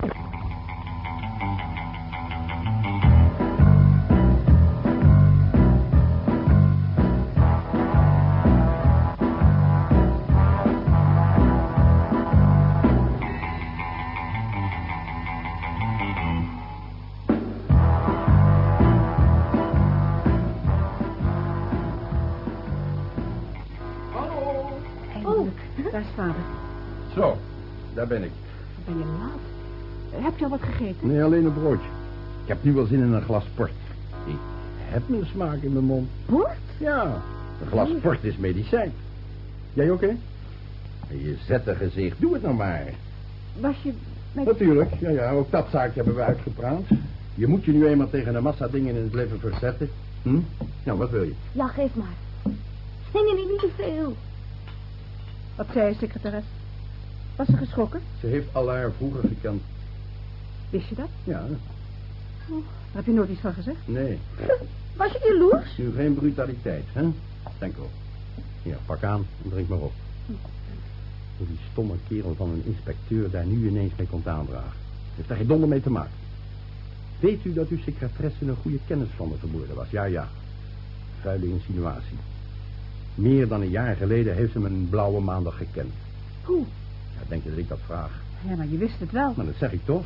Hallo. Eindelijk. Daar is vader. Zo, daar ben ik. Heb je al wat gegeten? Nee, alleen een broodje. Ik heb nu wel zin in een glas port. Ik heb mijn smaak in mijn mond. Bord? Ja, een glas port is medicijn. Jij ook, hè? Je zette gezicht, doe het nou maar. Was je met... Natuurlijk, ja, ja, ook dat zaakje hebben we uitgepraat. Je moet je nu eenmaal tegen een massa dingen in het leven verzetten. Hm? Nou, wat wil je? Ja, geef maar. Nee, nee, niet te veel. Wat zei je, secretaris? Was ze geschrokken? Ze heeft al haar vroeger gekend. Wist je dat? Ja, Daar heb je nooit iets van gezegd. nee. Was je jaloers? Nu geen brutaliteit, hè? Denk wel. Ja, pak aan en drink maar op. Hoe die stomme kerel van een inspecteur daar nu ineens mee komt aandragen. Heeft daar geen donder mee te maken. Weet u dat uw secretaresse een goede kennis van me vermoeden was? Ja, ja. Vuile insinuatie. Meer dan een jaar geleden heeft ze me een blauwe maandag gekend. Hoe? Ja, denk je dat ik dat vraag? Ja, maar je wist het wel. Maar dat zeg ik toch.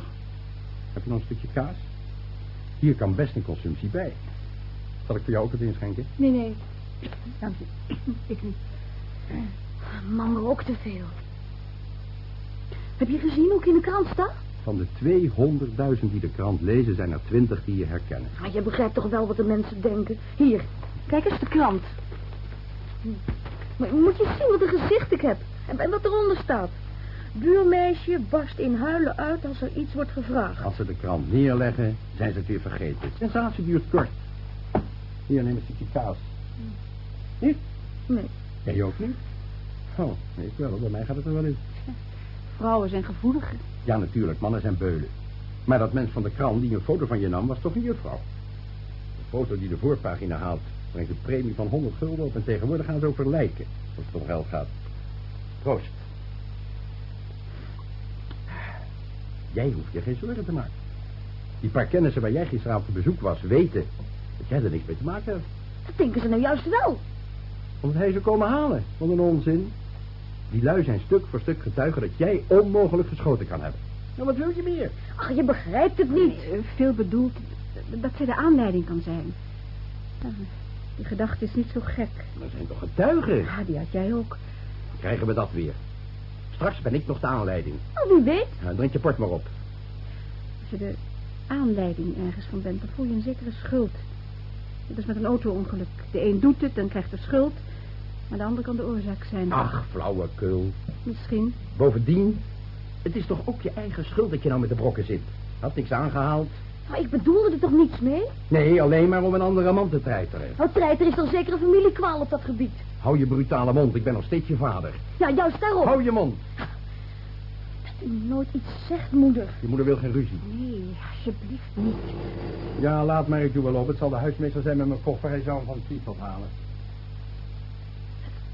Nog een stukje kaas? Hier kan best een consumptie bij. Zal ik voor jou ook wat inschenken? Nee, nee. Dank je. Ik niet. Man rookt te veel. Heb je gezien hoe ik in de krant sta? Van de 200.000 die de krant lezen, zijn er 20 die je herkennen. Maar je begrijpt toch wel wat de mensen denken. Hier, kijk eens de krant. Maar moet je zien wat een gezicht ik heb. En wat eronder staat. Buurmeisje barst in huilen uit als er iets wordt gevraagd. Als ze de krant neerleggen, zijn ze het weer vergeten. Sensatie duurt kort. Hier, neem een stukje kaas. Niet? Nee. Jij ook niet? Oh, nee, ik wel. Bij mij gaat het er wel in. Vrouwen zijn gevoeliger. Ja, natuurlijk. Mannen zijn beulen. Maar dat mens van de krant die een foto van je nam, was toch een juffrouw? De foto die de voorpagina haalt, brengt een premie van 100 gulden op. En tegenwoordig gaan ze over lijken, als het om geld gaat. Proost. Jij hoeft je geen zorgen te maken. Die paar kennissen waar jij gisteravond op bezoek was, weten dat jij er niks mee te maken hebt. Dat denken ze nou juist wel. Omdat hij ze komen halen. Wat een onzin. Die lui zijn stuk voor stuk getuigen dat jij onmogelijk geschoten kan hebben. Nou, wat wil je meer? Ach, je begrijpt het niet. Eh, Veel bedoeld dat zij de aanleiding kan zijn. Ja, Die gedachte is niet zo gek. Dat zijn toch getuigen? Ja, die had jij ook. Krijgen we dat weer. Straks ben ik nog de aanleiding. Oh, wie weet. Nou, drink je port maar op. Als je de aanleiding ergens van bent, dan voel je een zekere schuld. Dat is met een auto-ongeluk. De een doet het, dan krijgt de schuld. Maar de ander kan de oorzaak zijn. Ach, flauwekul. Misschien. Bovendien, het is toch ook je eigen schuld dat je nou met de brokken zit. Had niks aangehaald. Maar ik bedoelde er toch niets mee? Nee, alleen maar om een andere man te treiteren. Nou, treiter is toch zeker een familiekwaal op dat gebied? Hou je brutale mond, ik ben nog steeds je vader. Ja, juist daarom. Hou je mond. Dat u nooit iets zegt, moeder. Je moeder wil geen ruzie. Nee, alsjeblieft niet. Ja, laat maar, ik doe wel op. Het zal de huismeester zijn met mijn koffer. Hij zou hem van het vliegveld halen.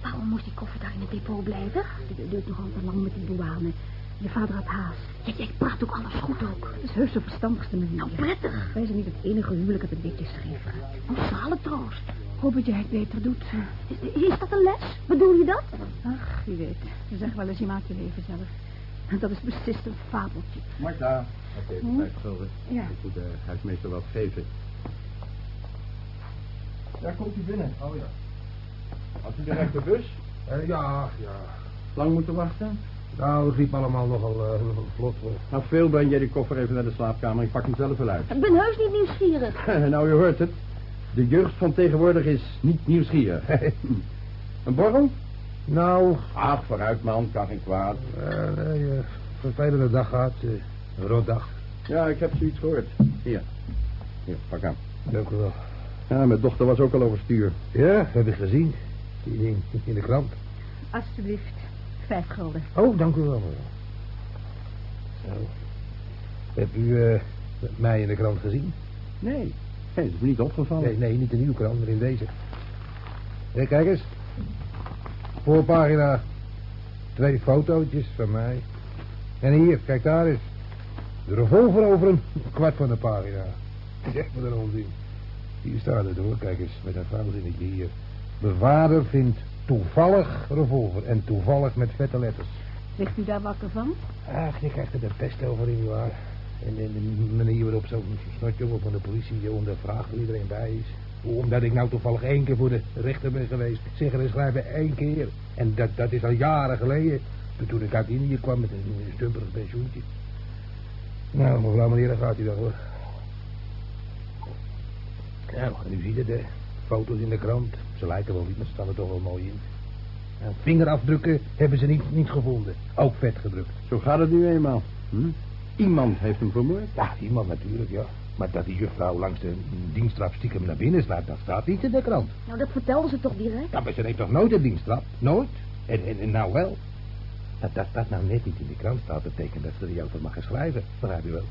Waarom moest die koffer daar in het depot blijven? Het duurt nog al te lang met die douane. Je vader had haast. Ja, jij praat ook alles goed ook. Dat is heus de verstandigste manier. Nou, prettig. Wij zijn niet het enige huwelijk dat een beetje scheef gaat. Een zale troost. Hoop dat jij het beter doet. Is, is dat een les? Bedoel je dat? Ach, wie weet. Ze zeggen wel eens je maakt je leven zelf. En dat is beslist een fabeltje. Marta. Oké, Hm? vijf gulden. Ja. Ik moet de huismeester wat geven. Daar komt u binnen. Oh ja. Had u direct de bus? Eh, ja, ja. Lang moeten wachten? Nou, het liep allemaal nogal eh, nogal vlot hoor. Nou, veel breng jij die koffer even naar de slaapkamer. Ik pak hem zelf wel uit. Ik ben heus niet nieuwsgierig. nou, je hoort het. De jeugd van tegenwoordig is niet nieuwsgierig. een borrel? Nou, Ach, vooruit man, kan geen kwaad. eh, nee, eh, vervelende dag gehad. eh, een rotdag. Ja, ik heb zoiets gehoord. Hier. Hier, pak aan. Dank u wel. Ja, mijn dochter was ook al overstuur. Ja, heb ik gezien. In, in de krant. Alsjeblieft. Vijf gulden. Oh, dank u wel. Zo. Hebt u eh, mij in de krant gezien? Nee, nee, dat is me niet opgevallen. Nee, nee, niet in uw krant, maar in deze. Hé, kijk eens. Voorpagina. Twee fotootjes van mij. En hier, kijk daar eens. De revolver over een kwart van de pagina. Zeg me een onzin. Hier staat het hoor, kijk eens, met een vouwzinnetje hier. Bewaarder vindt toevallig revolver en toevallig met vette letters. Ligt u daar wakker van? Ach, je krijgt er de pest over in, waar. En, en de manier waarop zo'n snotjongen van de politie je ondervraagt hoe iedereen bij is. Omdat ik nou toevallig één keer voor de rechter ben geweest. Zeggen en schrijven één keer. En dat, dat is al jaren geleden. Toen ik uit Indië kwam met een, een stumperig pensioentje. Nou, mevrouw meneer, daar gaat u dan hoor. Nou, u ziet het, hè. Foto's in de krant. Ze lijken wel niet, maar ze staan er toch wel mooi in. Nou, vingerafdrukken hebben ze niet, niet gevonden. Ook vet gedrukt. Zo gaat het nu eenmaal. Hm? Iemand heeft hem vermoord. Ja, iemand natuurlijk, ja. Maar dat die juffrouw langs de diensttrap stiekem naar binnen slaat, dat staat niet in de krant. Nou, dat vertelden ze toch direct? Ja, maar ze heeft toch nooit een diensttrap? Nooit? En, en, en nou wel? Dat, dat dat nou net niet in de krant staat, betekent dat ze er jou van mag gaan schrijven. Begrijp je wel?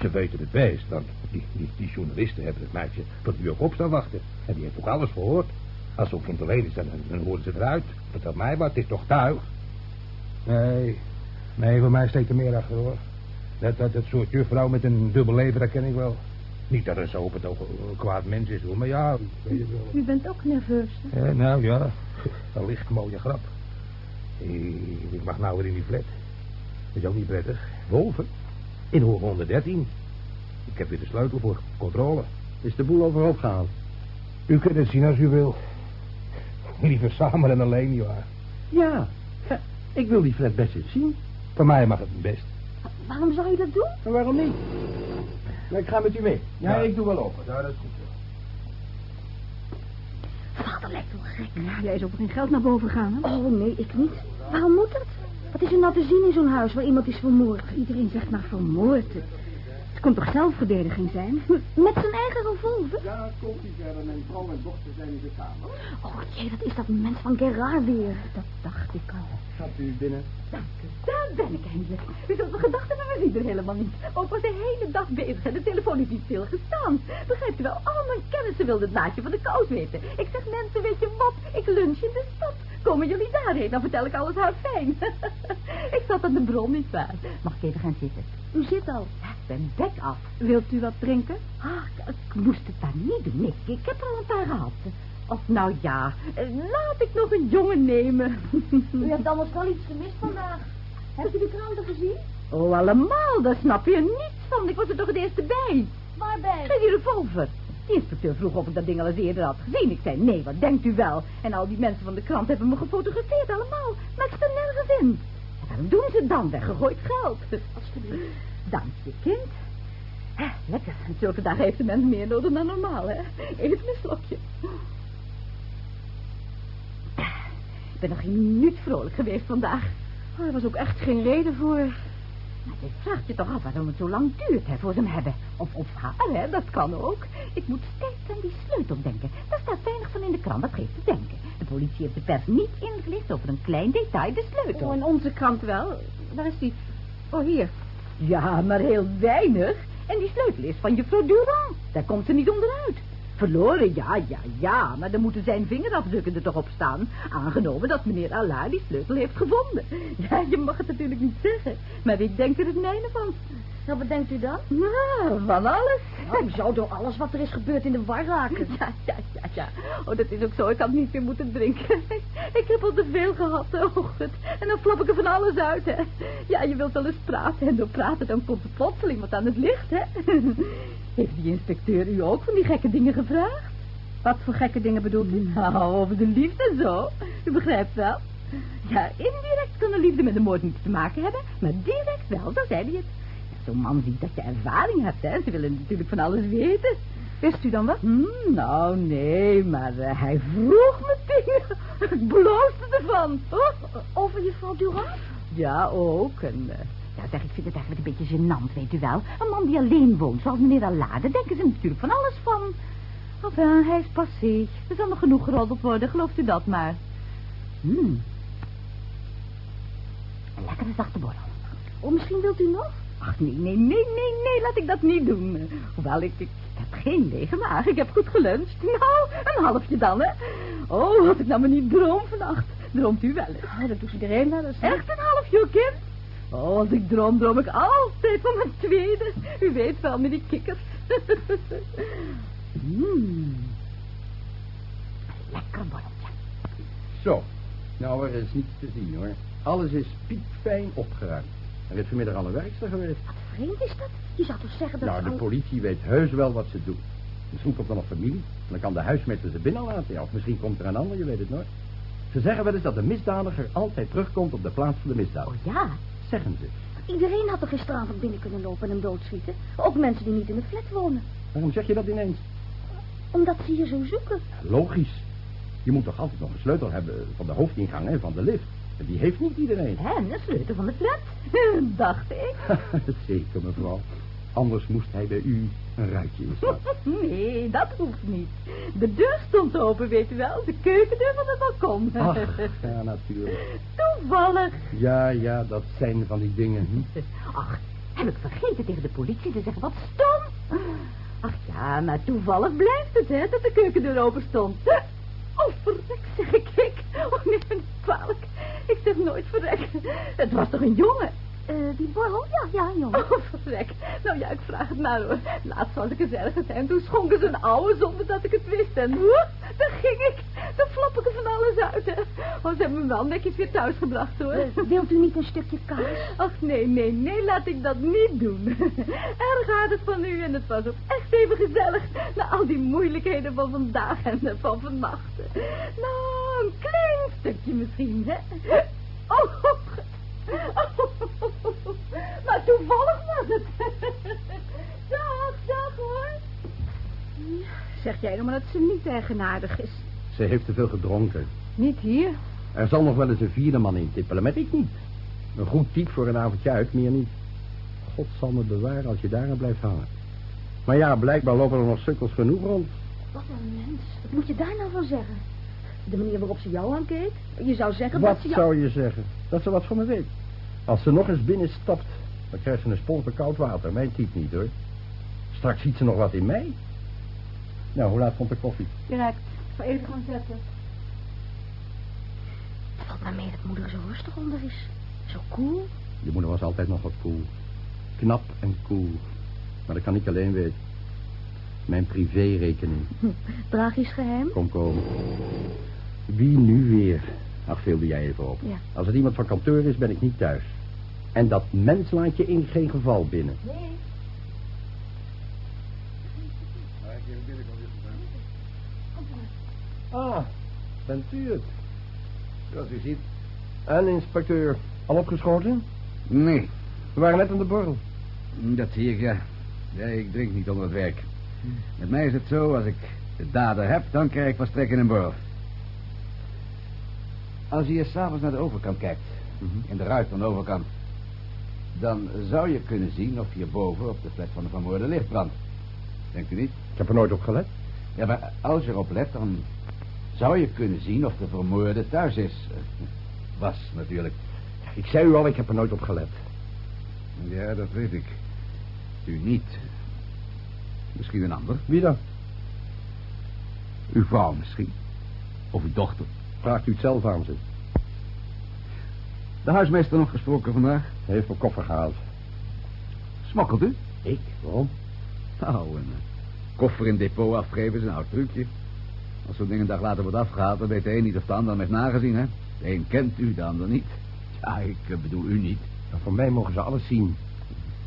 Ze weten het best, want die, die, die journalisten hebben het meisje tot u ook op staan wachten. En die heeft ook alles gehoord. Als zo'n kind alleen is, dan, dan horen ze eruit. Vertel mij wat, het is toch tuig? Nee, nee, voor mij steekt er meer achter, hoor. Dat, dat, dat soort juffrouw met een dubbel leven, dat ken ik wel. Niet dat er zo op het oog een kwaad mens is, hoor, maar ja, weet je wel. U bent ook nerveus, hè? Ja, nou ja, een licht mooie grap. Ik mag nou weer in die flat. Dat is ook niet prettig. Wolven. In hoog 113. Ik heb weer de sleutel voor controle. Is de boel overhoop gehaald? U kunt het zien als u wil. Liever samen dan alleen, nietwaar? Ja. ja. Ik wil die flat best eens zien. Voor mij mag het best. Waarom zou je dat doen? En waarom niet? Ik ga met u mee. Ja, Ja. ik doe wel open. Ja, dat is goed. Vader lijkt wel gek. Ja, jij zou ook geen geld naar boven gaan, hè? Oh, nee, ik niet. Waarom moet dat? Wat is er nou te zien in zo'n huis waar iemand is vermoord? Iedereen zegt maar vermoord. Het kon toch zelfverdediging zijn? Met zijn eigen revolver? Ja, komt u verder. Mijn vrouw en dochter zijn in de kamer. Oh jee, dat is dat mens van Gerard weer. Dat dacht ik al. U binnen. Dank u, daar ben ik eindelijk. U zult me gedacht hebben, we zien er helemaal niet. Ook was de hele dag bezig en de telefoon is niet stilgestaan. Begrijpt u wel, al mijn kennissen wilden het naadje van de kous weten. Ik zeg, mensen, weet je wat? Ik lunch in de stad. Komen jullie daarheen, dan vertel ik alles haar fijn. ik zat aan de bron, niet waar. Mag ik even gaan zitten? U zit al. Ja, ik ben bek af. Wilt u wat drinken? Ah, ik, ik moest het daar niet doen. Nee, ik heb er al een paar gehad. Of nou ja, eh, laat ik nog een jongen nemen. U hebt anders wel iets gemist vandaag. Hebt u de kranten gezien? oh, allemaal, daar snap je niets van. Ik was er toch het eerste bij. Waarbij? Bij die revolver. De inspecteur vroeg of ik dat ding al eens eerder had gezien. Ik zei, nee, wat denkt u wel? En al die mensen van de krant hebben me gefotografeerd allemaal. Maar ik sta nergens in. En waarom doen ze dan? Weggegooid geld. Alsjeblieft. Dank je, kind. Lekker. Zulke dagen heeft de mens meer nodig dan normaal, hè? Even een slokje. Ik ben nog geen minuut vrolijk geweest vandaag. Oh, er was ook echt geen reden voor. Maar je vraagt je toch af waarom het zo lang duurt, hè, voor ze hem hebben. Of, of haar, hè, dat kan ook. Ik moet steeds aan die sleutel denken. Daar staat weinig van in de krant, dat geeft te denken. De politie heeft de pers niet ingelicht over een klein detail, de sleutel. Oh, in onze krant wel. Waar is die? Oh, hier. Ja, maar heel weinig. En die sleutel is van juffrouw Durand. Daar komt ze niet onderuit. Verloren, ja, ja, ja. Maar dan moeten zijn vingerafdrukken er toch op staan. Aangenomen dat meneer Allah die sleutel heeft gevonden. Ja, je mag het natuurlijk niet zeggen. Maar ik denk er het mijne van. Nou, wat denkt u dan? Nou, van alles. Nou, u zou door alles wat er is gebeurd in de war raken. Ja, ja, ja, ja. Oh, dat is ook zo. Ik had niet meer moeten drinken. Ik heb al te veel gehad, oh god. En dan flap ik er van alles uit, hè. Ja, je wilt wel eens praten. En door praten dan komt er plotseling wat aan het licht, hè. Heeft die inspecteur u ook van die gekke dingen gevraagd? Wat voor gekke dingen bedoelt u? Nou, over de liefde zo. U begrijpt wel. Ja, indirect kan de liefde met de moord niets te maken hebben. Maar direct wel, zo zei hij het. Zo'n man ziet dat je ervaring hebt, hè. Ze willen natuurlijk van alles weten. Wist u dan wat? Hmm, nou, nee, maar eh, hij vroeg me dingen. Ik bloosde ervan. Oh, Over juffrouw Durand? ja, ook. En, eh, ja, zeg, ik vind het eigenlijk een beetje gênant, weet u wel. Een man die alleen woont, zoals meneer Allah, daar denken ze natuurlijk van alles van. Enfin, hij is passé. Er zal nog genoeg geroddeld worden, gelooft u dat maar. Hmm. Een lekkere zachte borrel. Oh, misschien wilt u nog? Ach, nee, nee, nee, nee, nee, laat ik dat niet doen. Hoewel, ik, ik heb geen lege maag. Ik heb goed geluncht. Nou, een halfje dan, hè. Oh, als ik nou maar niet droom vannacht. Droomt u wel eens? Oh, dat doet iedereen wel eens. hè? Echt een halfje, hoor, kind? Oh, als ik droom, droom ik altijd tijd voor mijn tweede. U weet wel, met die kikkers. Mmm. Lekker borreltje. Zo. Nou, er is niets te zien, hoor. Alles is piekfijn opgeruimd. Er is vanmiddag al een werkster geweest. Wat vreemd is dat? Je zou toch zeggen dat Nou, de al- politie weet heus wel wat ze doen. Misschien komt er nog familie. Dan kan de huismeester ze binnenlaten. Ja, of misschien komt er een ander, je weet het nooit. Ze zeggen wel eens dat de misdadiger altijd terugkomt op de plaats van de misdaad. Oh ja, Zeggen ze. iedereen had er gisteravond binnen kunnen lopen en hem doodschieten. Ook mensen die niet in de flat wonen. Waarom zeg je dat ineens? Omdat ze hier zo zoeken. Logisch. Je moet toch altijd nog een sleutel hebben van de hoofdingang en van de lift. En die heeft niet iedereen. En een sleutel van de flat. Dacht ik. Zeker, mevrouw. Anders moest hij bij u een ruitje inslaan. Nee, dat hoeft niet. De deur stond open, weet u wel. De keukendeur van het balkon. Ach, ja, natuurlijk. Toevallig. Ja, ja, dat zijn van die dingen. Hm? Ach, heb ik vergeten tegen de politie te zeggen. Wat stom. Ach ja, maar toevallig blijft het, hè, dat de keukendeur open stond. Oh, verrek, zeg ik. Oh, nee, ik kwalijk. Ik zeg nooit verrek. Het was toch een jongen? Eh, die borrel? Ja, ja, jongen. Oh, verrek. Nou ja, ik vraag het maar hoor. Laatst was ik eens ergens en toen schonken ze een oude zonder dat ik het wist. En woe, daar ging ik. Daar flap ik er van alles uit, hè. Oh, ze hebben me wel netjes weer thuis gebracht, hoor. Eh, wilt u niet een stukje kaas? Ach, nee, nee, nee, laat ik dat niet doen. Erg aardig van u en het was ook echt even gezellig. Na al die moeilijkheden van vandaag en van vannacht. Nou, een klein stukje misschien, hè. Oh, maar toevallig was het. Dag, dag hoor. Zeg jij nou maar dat ze niet eigenaardig is. Ze heeft te veel gedronken. Niet hier. Er zal nog wel eens een vierde man intippelen, maar ik niet. Een goed type voor een avondje uit, meer niet. God zal me bewaren als je daaraan blijft hangen. Maar ja, blijkbaar lopen er nog sukkels genoeg rond. Wat een mens. Wat moet je daar nou van zeggen? De manier waarop ze jou aankeek? Je zou zeggen dat Wat ze jou... zou je zeggen? Dat ze wat van me weet. Als ze nog eens binnenstapt, dan krijgt ze een sponsor koud water. Mijn type niet, hoor. Straks ziet ze nog wat in mij. Nou, hoe laat komt de koffie? Direct. Voor even gaan zetten. Het valt maar mee dat moeder zo rustig onder is. Zo cool. Je moeder was altijd nog wat cool. Knap en cool. Maar dat kan ik alleen weten. Mijn privérekening. Tragisch geheim. Kom, kom. Wie nu weer? Ach, veelde jij even op. Ja. Als het iemand van kantoor is, ben ik niet thuis. En dat mens laat je in geen geval binnen. Nee. Ah, bent u het? Zoals u ziet. En inspecteur, al opgeschoten? Nee, We waren net aan de borrel. dat zie ik, ja. Ja, ik drink niet onder het werk. Met mij is het zo, als ik de dader heb, dan krijg ik van strek in een borrel. Als je hier s'avonds naar de overkant kijkt, in de ruit van de overkant, dan zou je kunnen zien of hierboven op de flat van de vermoorde licht brandt. Denkt u niet? Ik heb er nooit op gelet. Ja, maar als je erop let, dan zou je kunnen zien of de vermoorde thuis is. Was, natuurlijk. Ik zei u al, ik heb er nooit op gelet. Ja, dat weet ik. U niet. Misschien een ander. Wie dan? Uw vrouw misschien. Of uw dochter. Vraagt u het zelf aan ze. De huismeester nog gesproken vandaag. Hij heeft mijn koffer gehaald. Smokkelt u? Ik? Waarom? Nou, een eh, koffer in depot afgeven is een oud trucje. Als zo'n ding een dag later wordt afgehaald, dan weet de een niet of de ander heeft nagezien, hè? De een kent u, de ander niet. Ja, ik eh, bedoel u niet. Nou, voor mij mogen ze alles zien.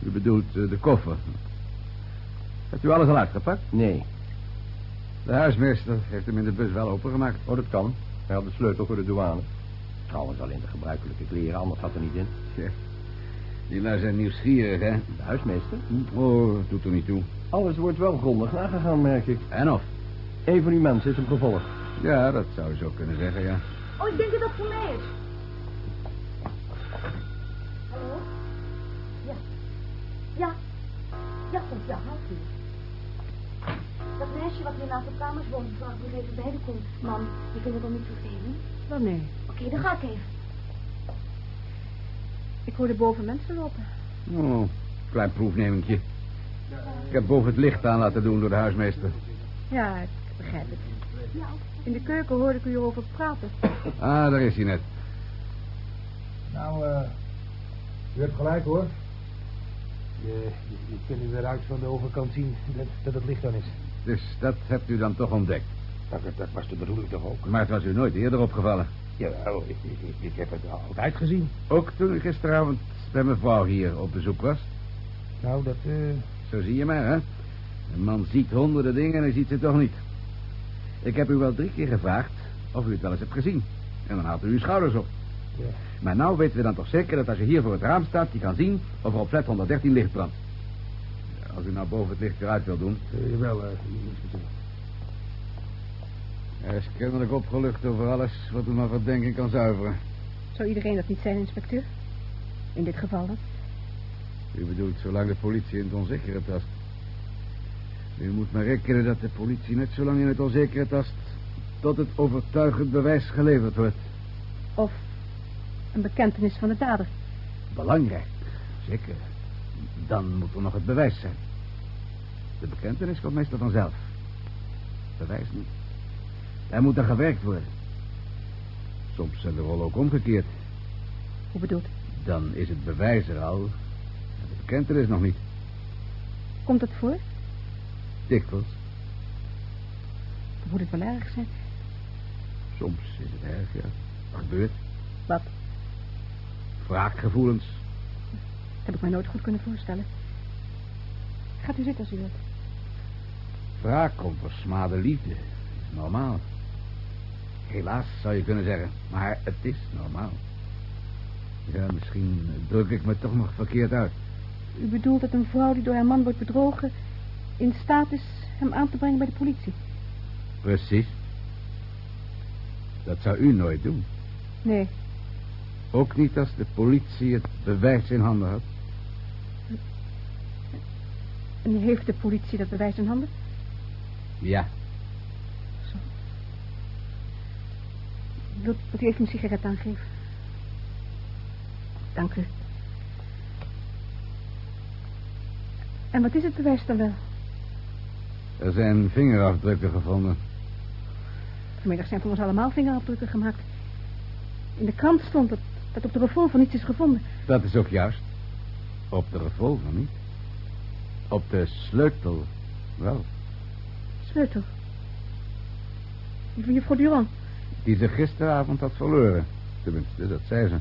U bedoelt eh, de koffer. Hebt u alles al uitgepakt? Nee. De huismeester heeft hem in de bus wel opengemaakt. Oh, dat kan. Hij had de sleutel voor de douane. Trouwens, alleen de gebruikelijke kleren, anders zat er niet in. Tja, die lui zijn nieuwsgierig, hè? De huismeester? Oh, doet er niet toe. Alles wordt wel grondig nagegaan, merk ik. En of? Een van uw mensen is hem gevolgd. Ja, dat zou je zo kunnen zeggen, ja. Oh, ik denk dat dat voor mij is. Hallo? Ja. Ja. Ja, goed, ja, half uur. Dat meisje wat hier naast de kamers woont, vraagt nog even bij de komt. Mam, je vindt het wel niet vervelend? Wel nee. Oké, dan ga ik even. Ik hoorde boven mensen lopen. Oh, klein proefnemingje. Ik heb boven het licht aan laten doen door de huismeester. Ja, ik begrijp. In de keuken hoorde ik u over praten. Ah, daar is hij net. Nou, eh u hebt gelijk hoor. Je, je, je kunt nu weer uit van de overkant zien dat, dat het licht dan is. Dus dat hebt u dan toch ontdekt. Dat, dat was de bedoeling toch ook? Maar het was u nooit eerder opgevallen. Jawel, ik, ik, ik, ik heb het altijd gezien. Ook toen u gisteravond bij mevrouw hier op bezoek was. Nou, dat... eh Zo zie je maar, hè? Een man ziet honderden dingen en hij ziet ze toch niet. Ik heb u wel drie keer gevraagd of u het wel eens hebt gezien. En dan haalt u uw schouders op. Ja. Maar nou weten we dan toch zeker dat als je hier voor het raam staat... je kan zien of er op flat 113 licht brandt. Ja, Als u nou boven het licht eruit wil doen... eh, jawel, eh, inspecteur. Hij is kennelijk opgelucht over alles wat u maar verdenking kan zuiveren. Zou iedereen dat niet zijn, inspecteur? In dit geval dan? U bedoelt zolang de politie in het onzekere tast. U moet maar rekenen dat de politie net zo lang in het onzekere tast... tot het overtuigend bewijs geleverd wordt. Of een bekentenis van de dader? Belangrijk, zeker. Dan moet er nog het bewijs zijn. De bekentenis komt meestal vanzelf. Bewijs niet. Er moet er gewerkt worden. Soms zijn de rollen ook omgekeerd. Hoe bedoelt? Dan is het bewijs er al. De bekentenis nog niet. Komt het voor? Dikwijls. Dan moet het wel erg zijn. Soms is het erg, ja. Dat gebeurt. Wat? Wraakgevoelens. Heb ik mij nooit goed kunnen voorstellen. Gaat u zitten als u wilt. Wraak om versmade liefde. is normaal. Helaas zou je kunnen zeggen. Maar het is normaal. Ja, misschien druk ik me toch nog verkeerd uit. U bedoelt dat een vrouw die door haar man wordt bedrogen... in staat is hem aan te brengen bij de politie? Precies. Dat zou u nooit doen. Nee, Ook niet als de politie het bewijs in handen had. en heeft de politie dat bewijs in handen? Ja. Zo. Wilt, wilt u even een sigaret aangeven? Dank u. En wat is het bewijs dan wel? Er zijn vingerafdrukken gevonden. Vanmiddag zijn voor ons allemaal vingerafdrukken gemaakt. In de krant stond dat, dat op de revolver niets is gevonden. Dat is ook juist. Op de revolver niet. Op de sleutel wel. Sleutel. Die van juffrouw Durand. Die ze gisteravond had verloren. Tenminste, dat zei ze.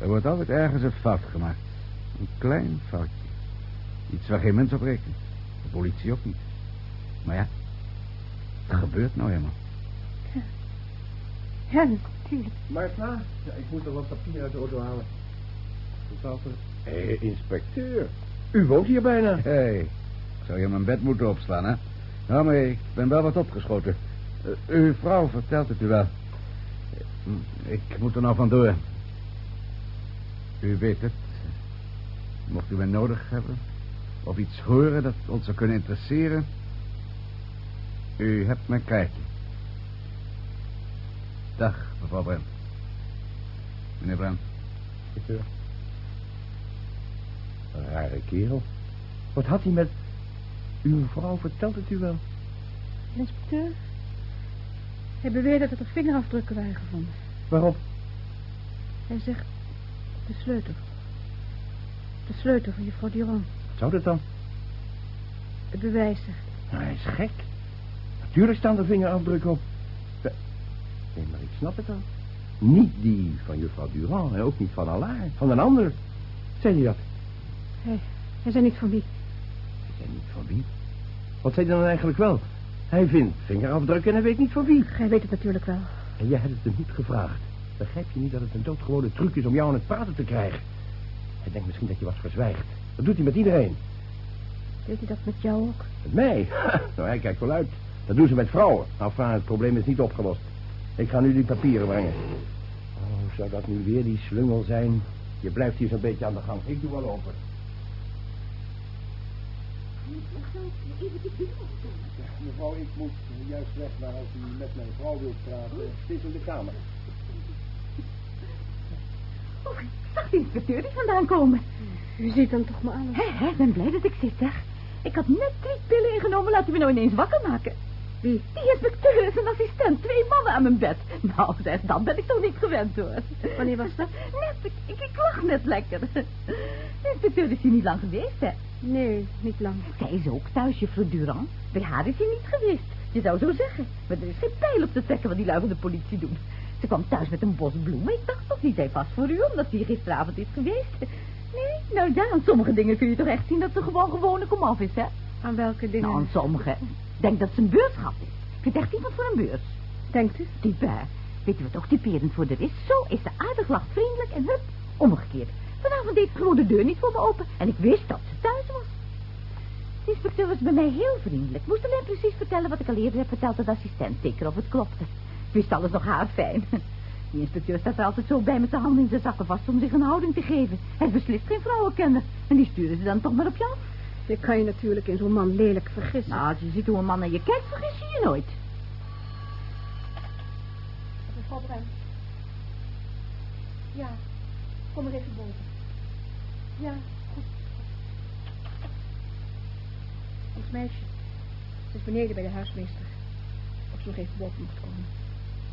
Er wordt altijd ergens een fout gemaakt. Een klein foutje. Iets waar geen mens op rekent. De politie ook niet. Maar ja, het gebeurt nou helemaal. Ja, natuurlijk. Martha, ja, ik moet er wat papier uit de auto halen. Hé, inspecteur. U woont hier bijna. Hé, hey, ik zou je mijn bed moeten opslaan, hè? Nou, maar ik ben wel wat opgeschoten. Eh, uw vrouw vertelt het u wel. Eh, Ik moet er nou vandoor. U weet het. Mocht u mij nodig hebben... of iets horen dat ons zou kunnen interesseren... u hebt mijn kaartje. Dag, mevrouw Brent. Meneer Brent. Inspecteur. Een rare kerel. Wat had hij met... Uw vrouw vertelt het u wel. Inspecteur? Hij beweerde dat er vingerafdrukken waren gevonden. Waarop? Hij zegt de sleutel. De sleutel van juffrouw Durand. Zou dat dan? Het bewijs, hij. Nou, hij is gek. Natuurlijk staan er vingerafdrukken op. Nee, maar ik snap het dan. Niet die van juffrouw Durand en ook niet van Allaire. Van een ander. Zei hij dat? Hij, hij zei niet van wie. Hij zei niet van wie. Wat zei hij dan eigenlijk wel? Hij vindt vingerafdrukken en hij weet niet van wie. Gij weet het natuurlijk wel. En jij hebt het hem niet gevraagd. Begrijp je niet dat het een doodgewone truc is om jou aan het praten te krijgen? Hij denkt misschien dat je wat verzwijgt. Dat doet hij met iedereen. Deed hij dat met jou ook? Met mij? nou, hij kijkt wel uit. Dat doen ze met vrouwen. Enfin, het probleem is niet opgelost. Ik ga nu die papieren brengen. Oh, zou dat nu weer die slungel zijn? Je blijft hier zo'n beetje aan de gang. Ik doe wel open. Mevrouw, ik moet juist weg, maar als u met mijn vrouw wilt praten, het is in de kamer. Oh, ik zag die inspecteur niet vandaan komen. U ziet dan toch maar aan. Hé, hé, ik ben blij dat ik zit, zeg. Ik had net drie pillen ingenomen, laten we nou ineens wakker maken. Wie? Die inspecteur en zijn assistent, twee mannen aan mijn bed. Nou, zeg, dat ben ik toch niet gewend, hoor. Wanneer was dat? Net, ik, ik, ik lag net lekker. De inspecteur is hier niet lang geweest, hè. Nee, niet lang. Zij is ook thuis, juffrouw Durand. Bij haar is hij niet geweest. Je zou zo zeggen. Maar er is geen pijl op te trekken wat die lui van de politie doen. Ze kwam thuis met een bos bloemen. Ik dacht toch niet, hij vast voor u, omdat hij gisteravond is geweest. Nee, nou ja, aan sommige dingen kun je toch echt zien dat ze gewoon gewone komaf is, hè? Aan welke dingen? Nou, aan sommige. Denk dat ze een beursgat is. Vindt echt iemand voor een beurs. Denkt u? Type. Weet u wat ook typerend voor haar is? Zo is ze aardig, lacht vriendelijk en hup, omgekeerd. Vanavond deed gewoon de deur niet voor me open en ik wist dat ze thuis was. De inspecteur was bij mij heel vriendelijk. Moest alleen precies vertellen wat ik al eerder heb verteld aan de assistent. Zeker of het klopte. Ik wist alles nog haarfijn. Die inspecteur staat er altijd zo bij met de handen in zijn zakken vast om zich een houding te geven. Hij is beslist geen vrouwenkenner. En die sturen ze dan toch maar op je af. Je kan je natuurlijk in zo'n man lelijk vergissen. Nou, als je ziet hoe een man naar je kijkt, vergis je je nooit. Mevrouw Brent. Ja, kom er even boven. Ja, goed. Ons meisje. Ze is beneden bij de huismeester. Of ze nog even boven mocht komen.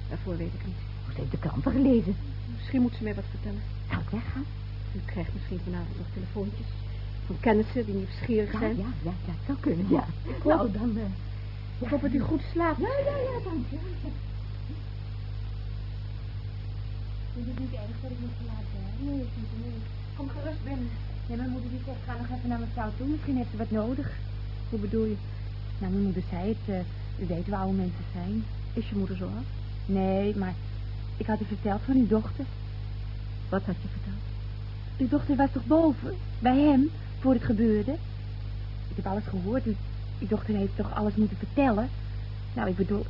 Daarvoor weet ik niet. Ze heeft de kranten gelezen. Misschien moet ze mij wat vertellen. Zal ik weggaan? U krijgt misschien vanavond nog telefoontjes. Van kennissen die nieuwsgierig Ja, zijn. ja, ja, ja, het zou kunnen, ja. Nou, dan... eh, Ik hoop dat u goed slaapt. Ja, ja, ja, dank je. Je het niet erg dat ik niet te laat ben? Nee, niet nee. Kom gerust binnen. Nee, mijn moeder die zegt, ga nog even naar mijn vrouw toe. Misschien heeft ze wat nodig. Hoe bedoel je? Nou, mijn moeder zei het. eh, u weet waar oude mensen zijn. Is je moeder zo oud? Nee, maar ik had u verteld van uw dochter. Wat had je verteld? Uw dochter was toch boven, bij hem, voor het gebeurde? Ik heb alles gehoord. U, uw dochter heeft toch alles moeten vertellen? Nou, ik bedoel,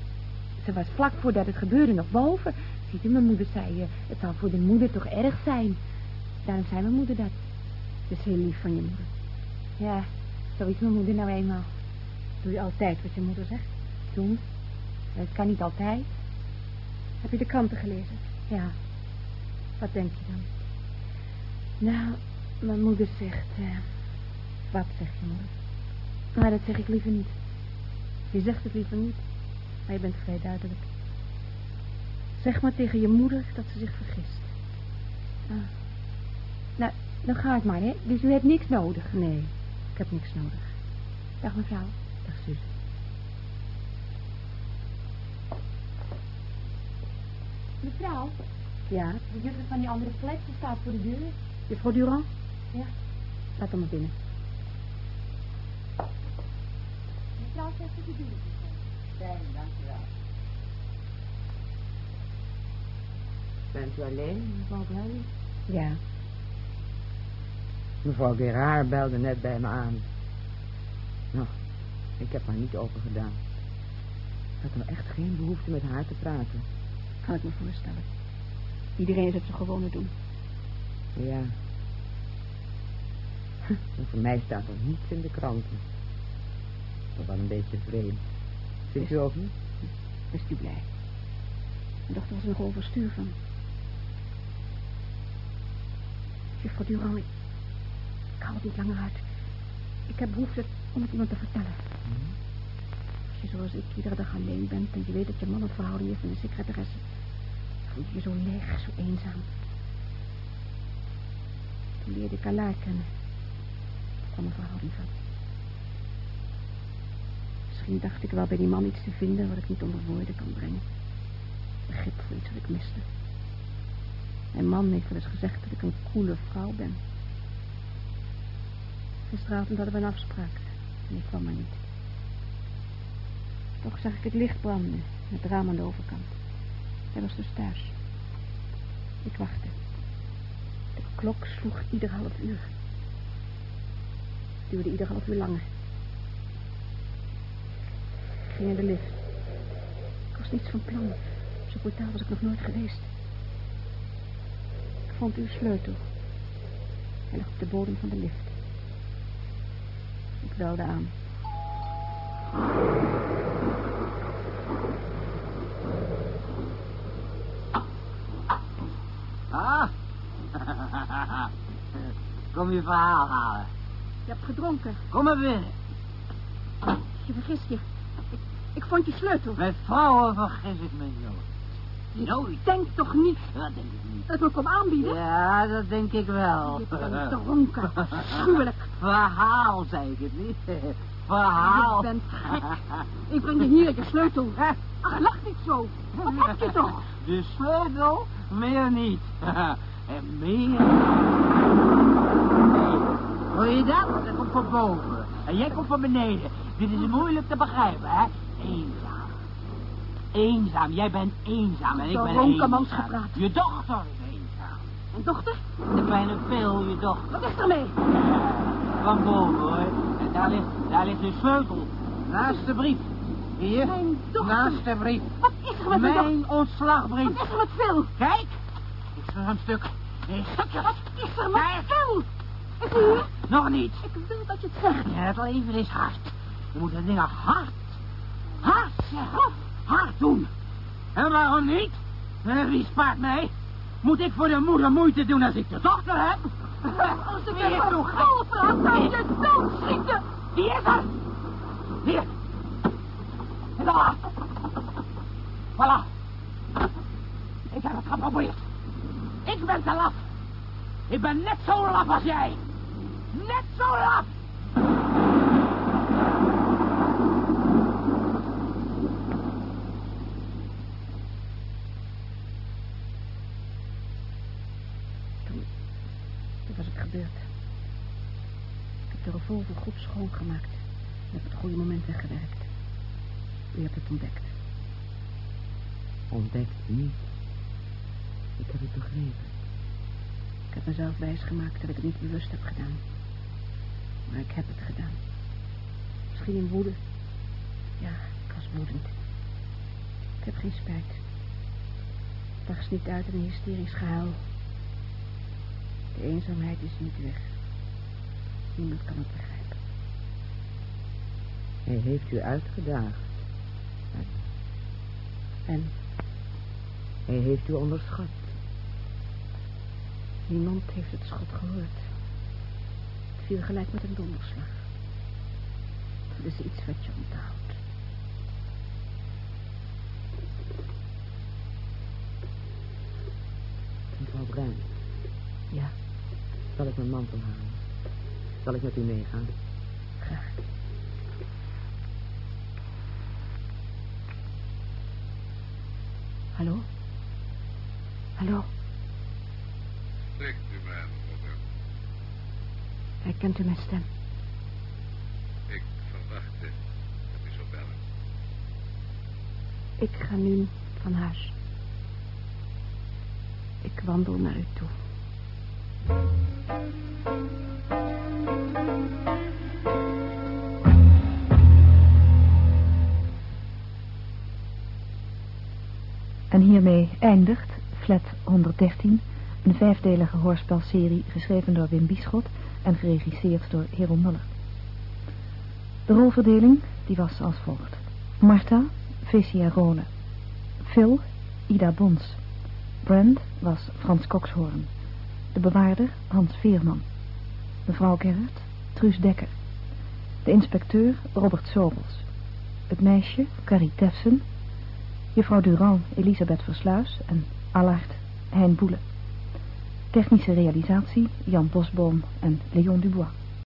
ze was vlak voordat het gebeurde nog boven. Ziet u, mijn moeder zei, eh, het zal voor de moeder toch erg zijn. Daarom zei mijn moeder dat. Het is heel lief van je moeder. Ja, zo is mijn moeder nou eenmaal. Doe je altijd wat je moeder zegt? Soms. Het kan niet altijd. Heb je de kranten gelezen? Ja. Wat denk je dan? Nou, mijn moeder zegt... eh, Wat zegt je moeder? maar dat zeg ik liever niet. Je zegt het liever niet, maar je bent vrij duidelijk. Zeg maar tegen je moeder dat ze zich vergist. Ah. Nou, dan ga ik maar, hè. Dus u hebt niks nodig. Nee, ik heb niks nodig. Dag mevrouw. Dag, zus. Mevrouw, Ja, de juffrouw van die andere flat die staat voor de deur. juffrouw Durand? Ja. Laat hem maar binnen. Mevrouw zegt dat de deur is. Fijn, dankjewel. Bent u alleen, mevrouw Bruin? Ja, Mevrouw Gerard belde net bij me aan. Nou, ik heb haar niet open gedaan. Ik had nou echt geen behoefte met haar te praten. Kan ik me voorstellen. Iedereen zet zijn gewone doen. Ja. Voor mij staat er niets in de kranten. Dat wel een beetje vreemd. Vindt u ook niet? Is u blij? Mijn dochter was er nog overstuur van. Juffrouw Durand, ik, ik hou het niet langer uit. Ik heb behoefte om het iemand te vertellen. Als zoals ik iedere dag alleen bent en je weet dat je man een verhouding heeft met een secretaresse, voel je je zo leeg, zo eenzaam. Toen leerde ik Allah kennen. Daar kwam een verhouding van. Misschien dacht ik wel bij die man iets te vinden wat ik niet onder woorden kan brengen. Begrip voor iets wat ik miste. Mijn man heeft wel eens gezegd dat ik een koele vrouw ben. Gisteravond hadden we een afspraak. En ik kwam maar niet. Toch zag ik het licht branden. Het raam aan de overkant. Hij was dus thuis. Ik wachtte. De klok sloeg ieder half uur. Het duurde ieder half uur langer. Ik ging in de lift. Ik was niets van plan. Zo brutaal was ik nog nooit geweest. Ik vond uw sleutel. Hij lag op de bodem van de lift. Ik belde aan. Ah? Kom je verhaal halen. Je hebt gedronken. Kom maar binnen. Je vergist je. Ik, Ik vond je sleutel. Met vrouwen vergis ik me nooit. Nooit. Denk toch niet Dat denk ik niet. dat ik me kom aanbieden? Ja, dat denk ik wel. Je bent dronken. Schuwelijk. Verhaal, zei ik het niet. Verhaal. Je bent gek. Ik breng je hier je sleutel. Ach, lach niet zo. Wat heb je toch? De sleutel? Meer niet. en meer... Hoor je dat? Dat komt van boven. En jij komt van beneden. Dit is moeilijk te begrijpen, hè? Eenzaam. Eenzaam. Jij bent eenzaam en ik ben eenzaam. gepraat. Je dochter is eenzaam. En dochter? De fijne veel, je dochter. Wat is er mee? Van boven, hoor. En daar ligt, daar ligt de sleutel. Naast de brief. Hier. Mijn dochter. Naast de brief. Wat is er met mijn? Mijn ontslagbrief. Wat is er met Phil? Kijk. Ik scheur een stuk. Nee, stukjes. Wat is er met. Phil? Hier? Nog niet. Ik wil dat je het zegt. Ja, het leven is hard. Je moet de dingen hard, hard zeggen. Hard doen. En waarom niet? Wie spaart mij? Moet ik voor de moeder moeite doen als ik de dochter heb? Als ik gaan. vol praat, zou je doodschieten. Wie is er? Hier. En dan. Voilà. Ik heb het geprobeerd. Ik ben te laf. Ik ben net zo laf als jij. Net zo laf. Toen was het gebeurd. Ik heb de revolver goed schoongemaakt. En heb het goede moment weggewerkt. U hebt het ontdekt. Ontdekt niet. Ik heb het begrepen. Ik heb mezelf wijsgemaakt dat ik het niet bewust heb gedaan. Maar ik heb het gedaan. Misschien in woede. Ja, ik was woedend. Ik heb geen spijt. Het barst niet uit in een hysterisch gehuil. De eenzaamheid is niet weg. Niemand kan het begrijpen. Hij heeft u uitgedaagd. En Hij heeft u onderschat. Niemand heeft het schot gehoord. Het viel gelijk met een donderslag. Dat is iets wat je onthoudt. Mevrouw Bruin, Ja, zal ik mijn mantel halen? Zal ik met u meegaan? graag. Hallo? Hallo? Spreekt u mij, mevrouw Bruin. Herkent u mijn stem? Ik verwachtte dat u zou bellen. Ik ga nu van huis. Ik wandel naar u toe. En hiermee eindigt Flat 113, een vijfdelige hoorspelserie geschreven door Wim Bischot en geregisseerd door Hero Muller. De rolverdeling die was als volgt. Marta, Vesia Rone. Phil, Ida Bons. Brand was Frans Kokshoorn. De bewaarder, Hans Veerman. Mevrouw Gerrit, Truus Dekker. De inspecteur, Robert Sobels. Het meisje, Carrie Tefsen. Juffrouw Durand, Elisabeth Versluis en Allard Hein Boele. Technische realisatie, Jan Bosboom en Leon Dubois.